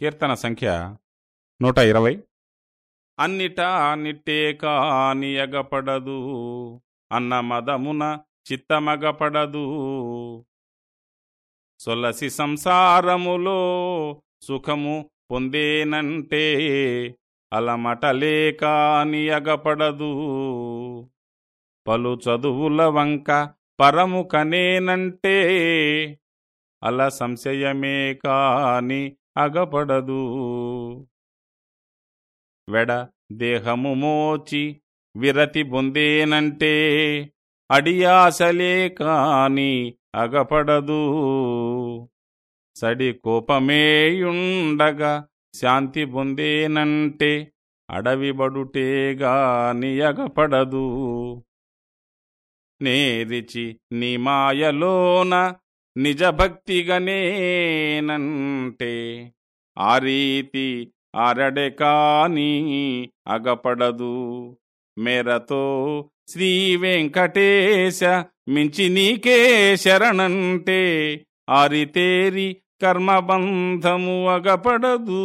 కీర్తన సంఖ్య నూట ఇరవై. అన్నిటా నిట్టే కానియగపడదు అన్న మదమున చిత్తమగపడదు. సొలసి సంసారములో సుఖము పొందేనంటే అలమటలే కాని పలు చదువుల వంక పరము కనేనంటే అల సంశయమే కాని అగపడదు. వెడ దేహము మోచి విరతి పొందేనంటే అడియాసలే కాని అగపడదు. సడి కోపమేయుండగా శాంతి పొందేనంటే అడవిబడుటేగాని అగపడదు. నేరిచి నీ నిజభక్తిగనేనంటే ఆ రీతి అరడె కాని అగపడదు. మేరతో శ్రీ వెంకటేశ మించి నీకే శరణంటే. ఆరితేరి కర్మబంధము అగపడదు.